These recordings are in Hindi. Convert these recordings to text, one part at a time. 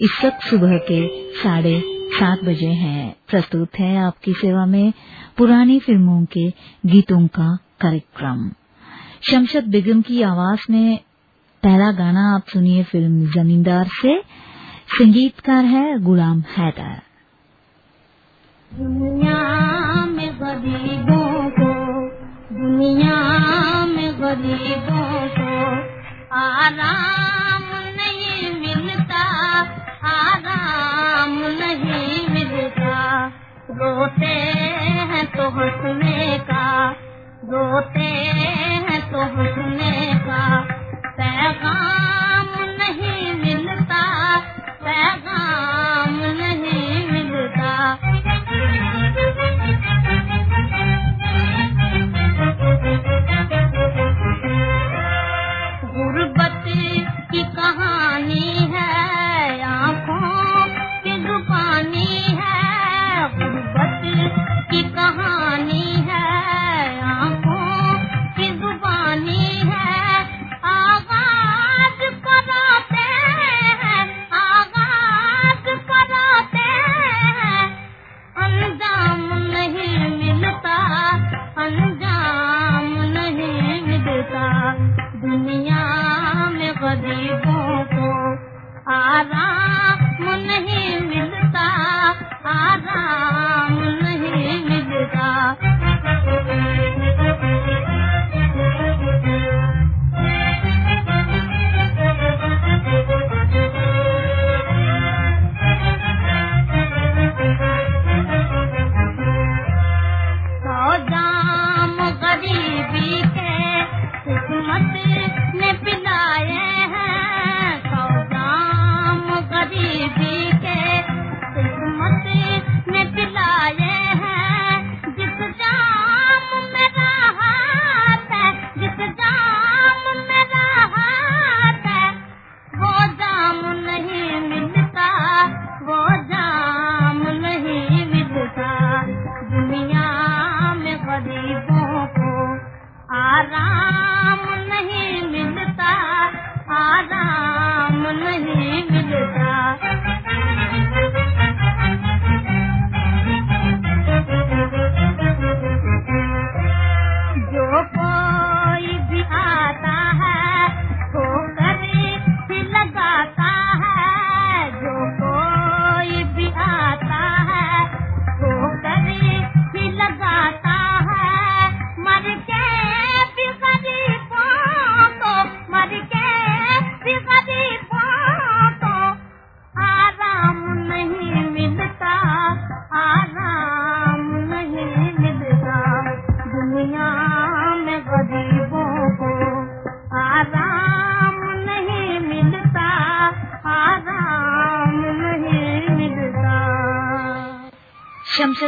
इस वक्त सुबह के साढ़े सात बजे हैं। प्रस्तुत है आपकी सेवा में पुरानी फ़िल्मों के गीतों का कार्यक्रम। शमशद बेगम की आवाज़ में पहला गाना आप सुनिए फ़िल्म जमींदार से। संगीतकार है गुलाम हैदर।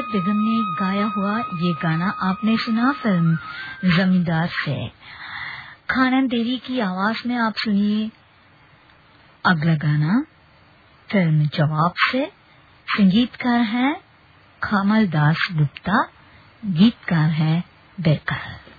नुसरत बेगम ने गाया हुआ ये गाना आपने सुना फ़िल्म जमींदार से। खानन देवी की आवाज़ में आप सुनिए अगला गाना। फ़िल्म जवाब से संगीतकार हैं खामल दास गुप्ता, गीतकार हैं बेकार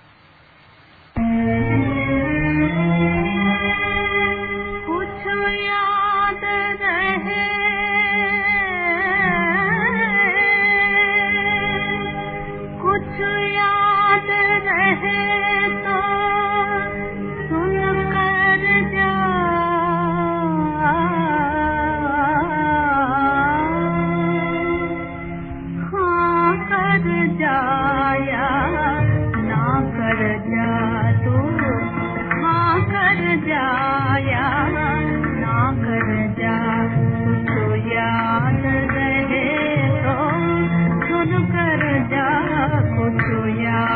我就要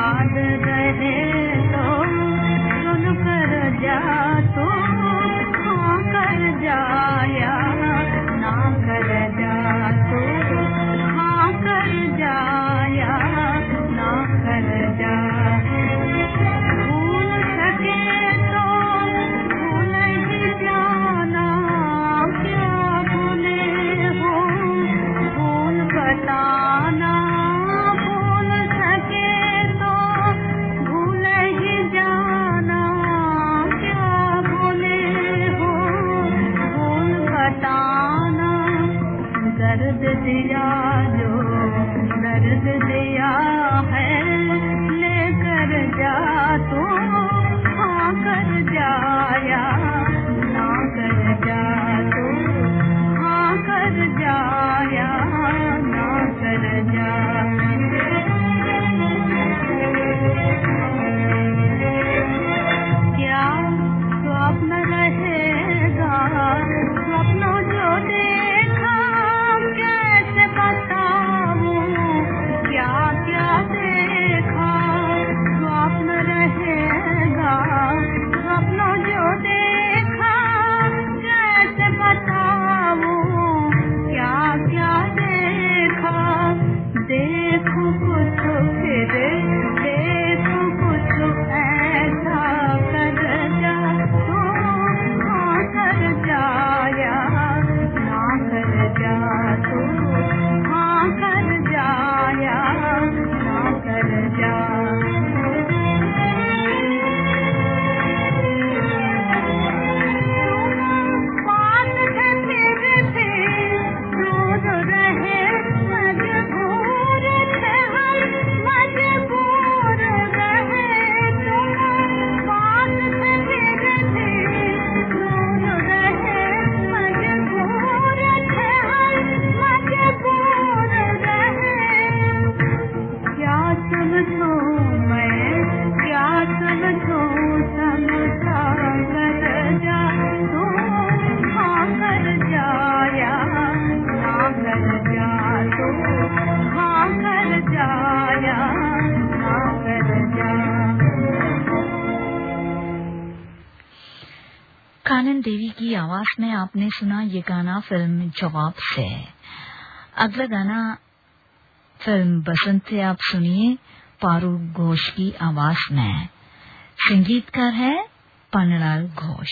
आपने सुना ये गाना फ़िल्म जवाब से अगला गाना फ़िल्म बसंत से आप सुनिए, पारू घोष की आवाज़ में। संगीतकार है पनलाल घोष।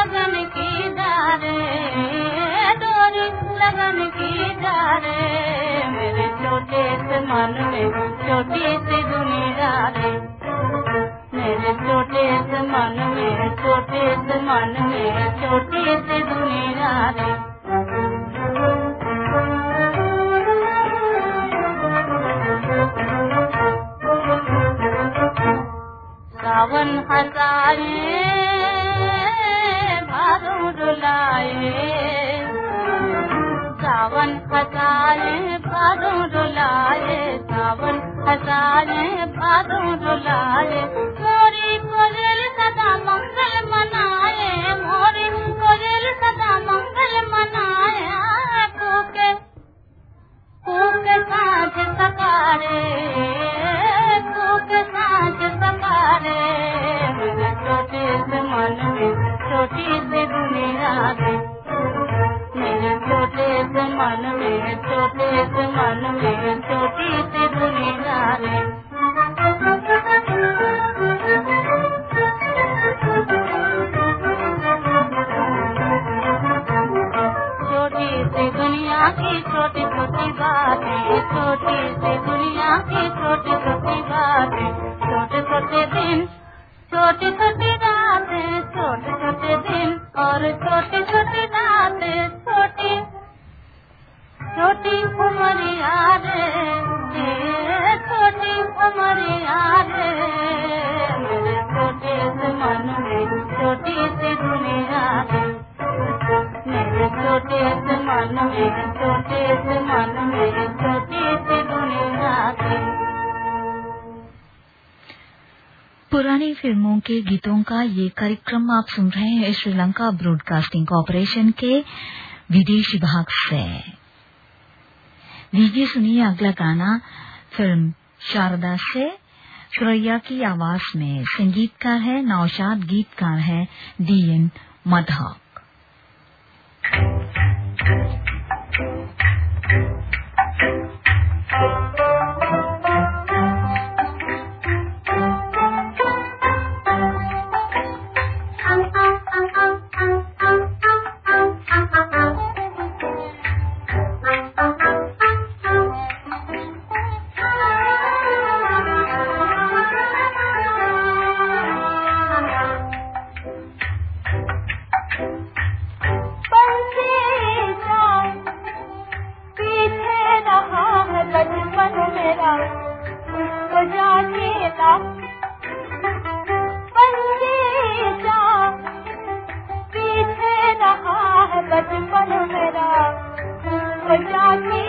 लगन की दारे डोरी लगन की दारे मेरे छोटे से मन में छोटी सी दुनियादारे मेरे छोटे से मन में छोटे से मन में छोटी सी दुनियादारे सावन हजारे रुलाए सावन हजारे पारों रुलाए सावन हजारे पारों रुलाए मोरी कोयल सदा मंगल मनाए। मोरी कोयल सदा मंगल मनाए। कूके कूके साँझ सकारे। कूके साँझ सकारे। कार्यक्रम आप सुन रहे हैं श्रीलंका ब्रॉडकास्टिंग कॉरपोरेशन के विदेश विभाग से। लीजिए सुनिए अगला गाना, फ़िल्म शारदा से। सुरैया की आवाज़ में संगीतकार है, नौशाद गीतकार है, DN मधक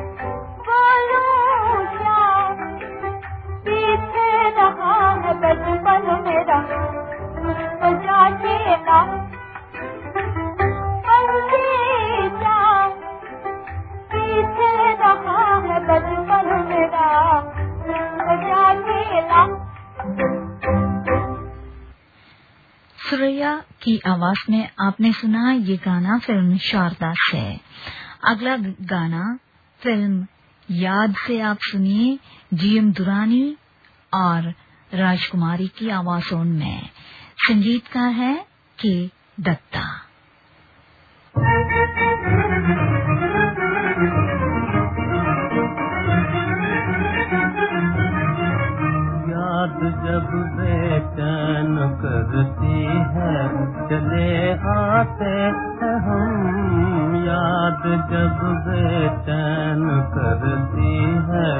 आवाज़ में आपने सुना ये गाना फ़िल्म शारदा से। अगला गाना फ़िल्म याद से आप सुनिए, जीएम दुरानी और राजकुमारी की आवाजों में। संगीतकार है के दत्ता। आते हम। याद जब बेचैन करती है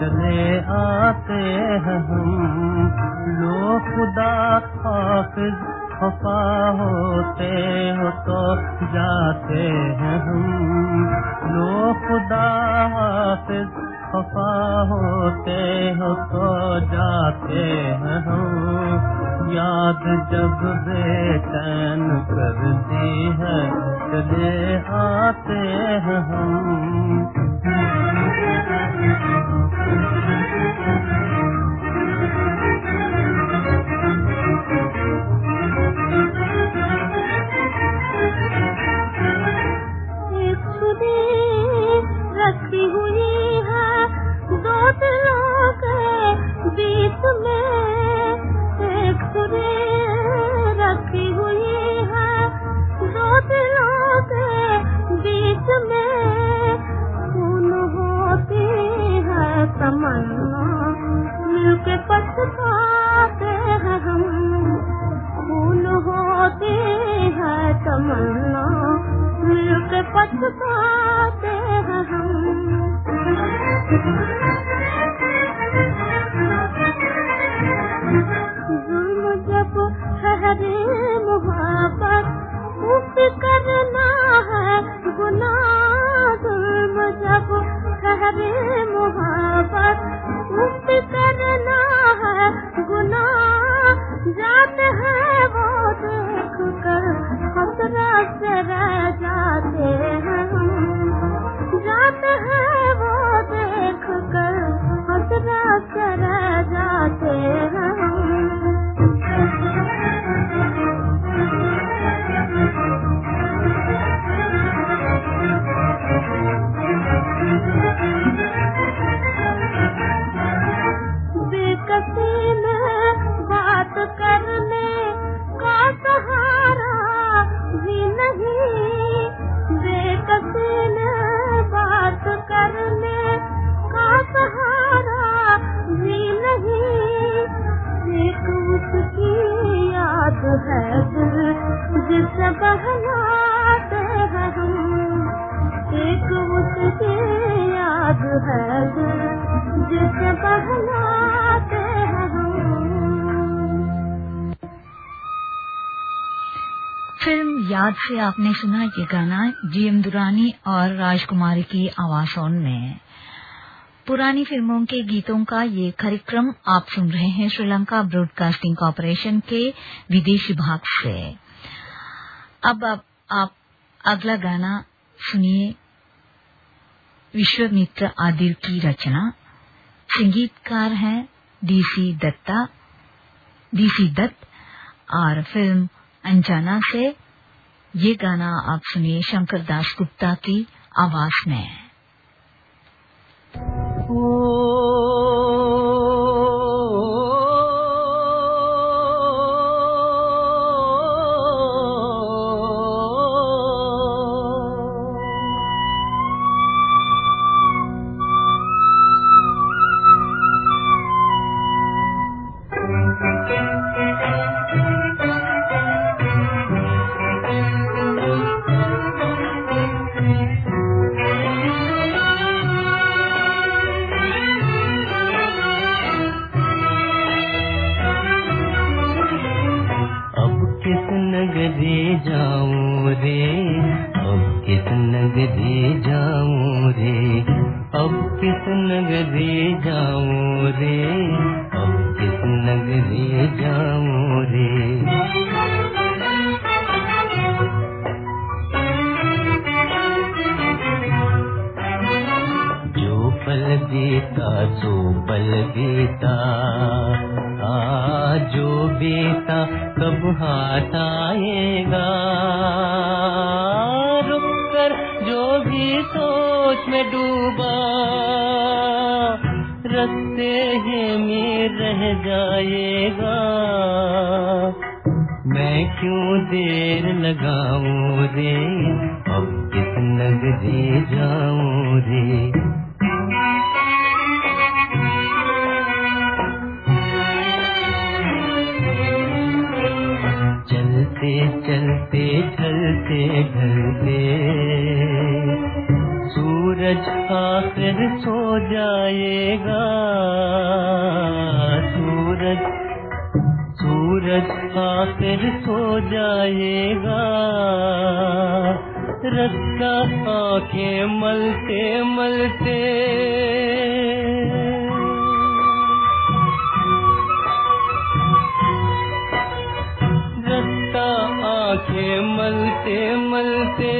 चले आते हैं हम। लो खुदा हाफिज, खफा होते हो तो जाते हैं हम। लो खुदा खफा होते हो तो जाते हैं हम। याद जब बेचैन करती है चले आते हैं हम। पछताते हैं हम, खून होती है तमन्ना, मिलके पछताते हैं हम। जुल्म जब ठहरे मुहाबत, उस करना है गुनाह जुल्म जब ठहरे मुहाबत, उस जाते हैं वो देख कर हसरत रह जाते हैं। जाते हैं वो देख कर हसरत रह जाते हैं। बेकसी याद से आपने सुना ये गाना जीएम दुरानी और राजकुमारी की आवाजों में। पुरानी फ़िल्मों के गीतों का ये कार्यक्रम आप सुन रहे हैं श्रीलंका ब्रॉडकास्टिंग कॉरपोरेशन के विदेश भाग से। अब आप, आप अगला गाना सुनिए विश्वमित्र आदिर की रचना। संगीतकार हैं डीसी दत्ता डीसी दत्त और फ़िल्म अंजाना से ये गाना आप सुनिए शंकर दास गुप्ता की आवाज़ में। कर जो भी सोच में डूबा, रस्ते ही में रह जाएगा। मैं क्यों देर लगाऊ रे? अब किस दे जाऊ रे? चलते चलते ढलते ढलते सूरज आखिर सो जाएगा। सूरज सूरज आखिर सो जाएगा। रास्ता आँखें मलते मलते मलते मलते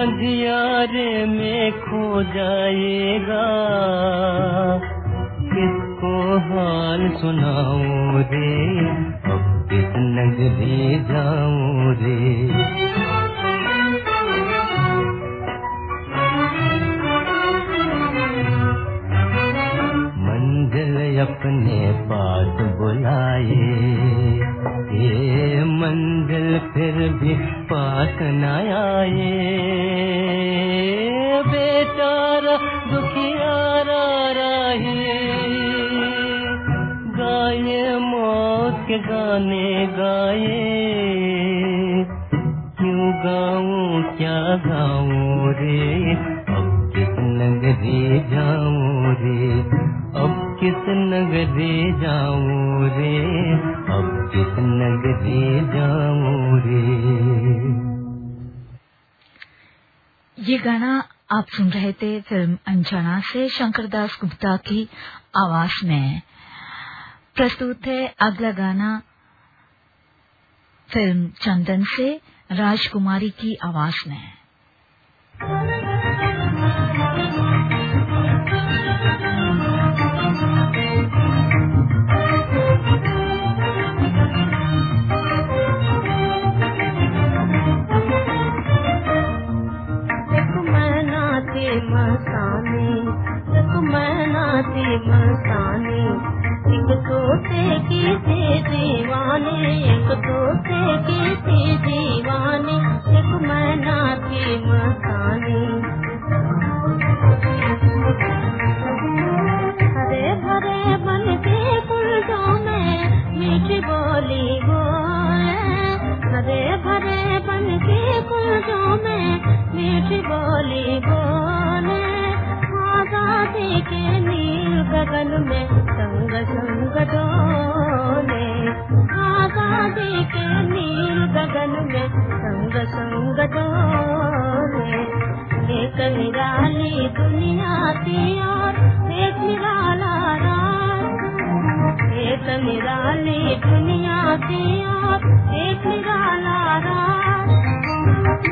अंधियारे में खो जाएगा। किसको हाल सुनाऊं रे? अब किस नगरी जाऊँ रे? अपने पास बुलाए। फिर भी पास न आए। बेचारा दुखियारा रहे। गाये मौत के गाने गाए। नगरी जाऊँ रे? अब किस नगरी जाऊँ रे? ये गाना आप सुन रहे थे फ़िल्म अंजना से शंकरदास गुप्ता की आवाज़ में। प्रस्तुत है अगला गाना फ़िल्म चंदन से राजकुमारी की आवाज़ में। मैना एक की एक दीवाने, एक हरे भरे बन के कुलजों में मीठी बोली बोले हरे भरे में मीठी बोली बोले निराली दुनिया से आप एक निराला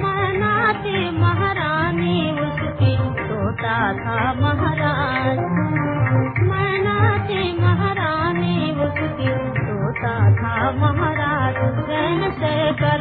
मनाते महारानी उसकी सोता था महाराज। मना थी महारानी उसकी सोता था महाराज। चैन से करते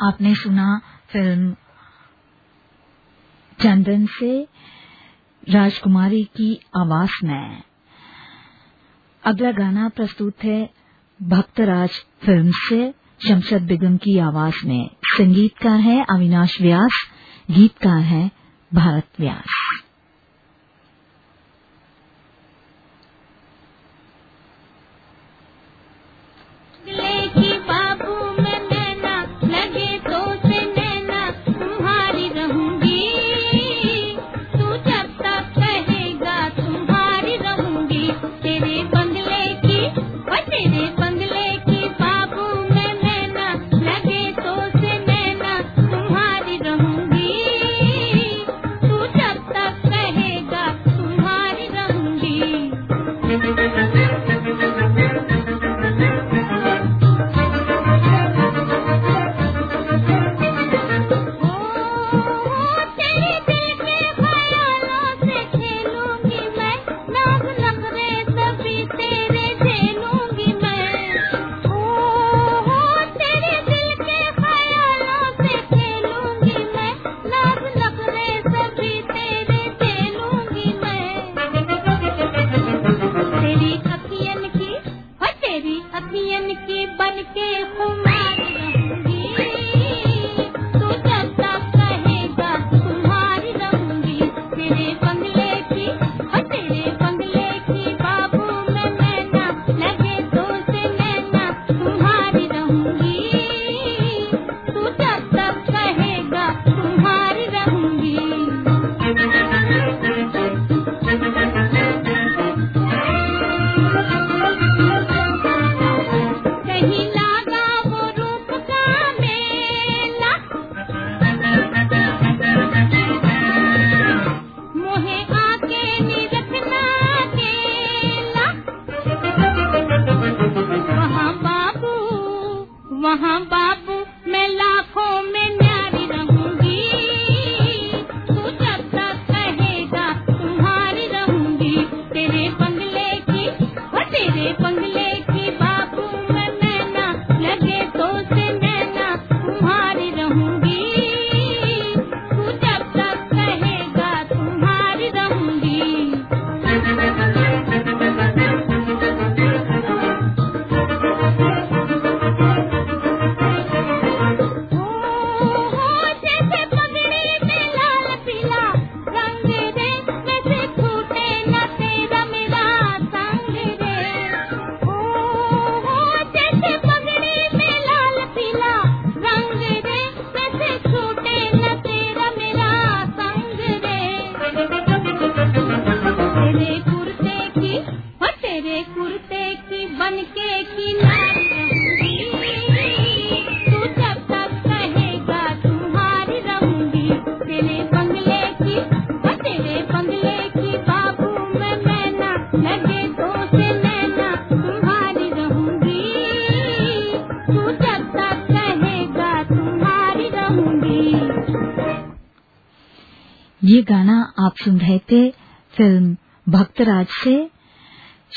आपने सुना फ़िल्म चंदन से राजकुमारी की आवाज़ में। अगला गाना प्रस्तुत है भक्तराज फ़िल्म से शमशद बिगम की आवाज़ में। संगीतकार है अविनाश व्यास, गीतकार है भारत व्यास। 给哭 ये गाना आप सुन रहे थे फ़िल्म भक्तराज से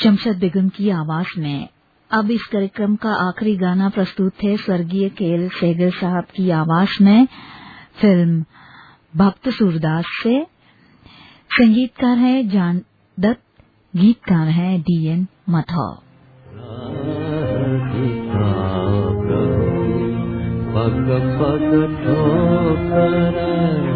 शमशद बेगम की आवाज़ में। अब इस कार्यक्रम का आखिरी गाना प्रस्तुत थे स्वर्गीय केएल सेगल साहब की आवाज़ में, फ़िल्म भक्त सूरदास से। संगीतकार है जान दत्त, गीतकार है डीएन मथौ पग पग ठोकर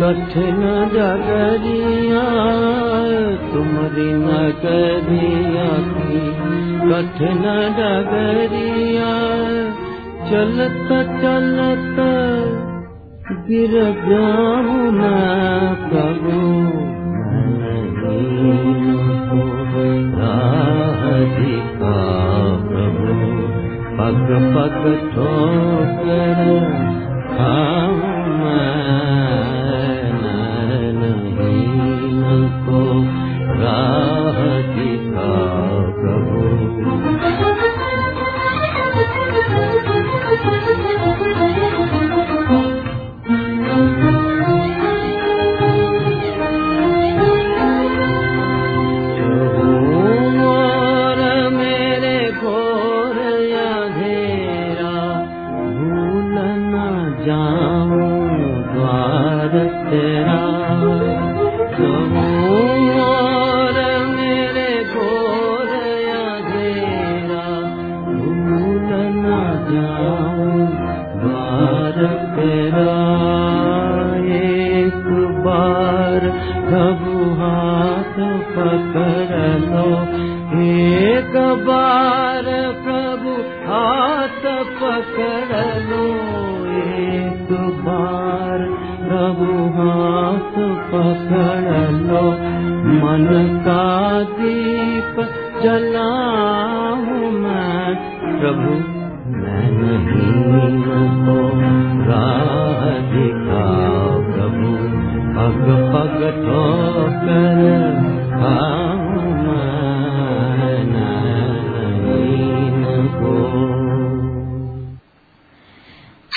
कठ जगरिया डदरिया तुमरी न गरिया कठ न चलत चलत गिर जाम न प्रभु। पग पग ठोकर हाँ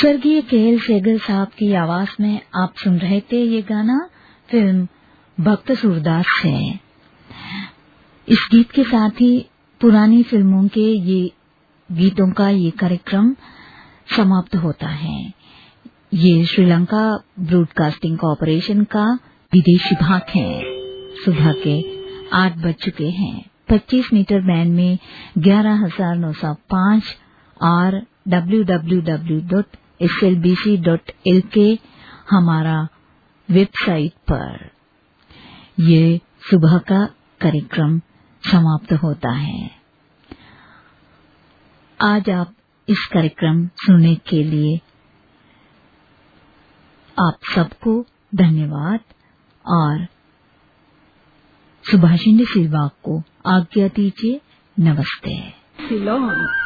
स्वर्गीय केएल सेगल साहब की आवाज़ में आप सुन रहे थे ये गाना, फ़िल्म भक्त सूरदास से इस गीत के साथ ही पुरानी फ़िल्मों के ये गीतों का ये कार्यक्रम समाप्त होता है। ये श्रीलंका ब्रॉडकास्टिंग कॉरपोरेशन का विदेशी भाग है। सुबह के आठ बज चुके हैं। 25 मीटर बैंड में 11905 और www.slbc.lk हमारा वेबसाइट पर। ये सुबह का कार्यक्रम समाप्त होता है। आज आप इस कार्यक्रम सुनने के लिए आप सबको धन्यवाद और सुभाषिंद सिलवाग को आज्ञा दीजिए नमस्ते। सिलोन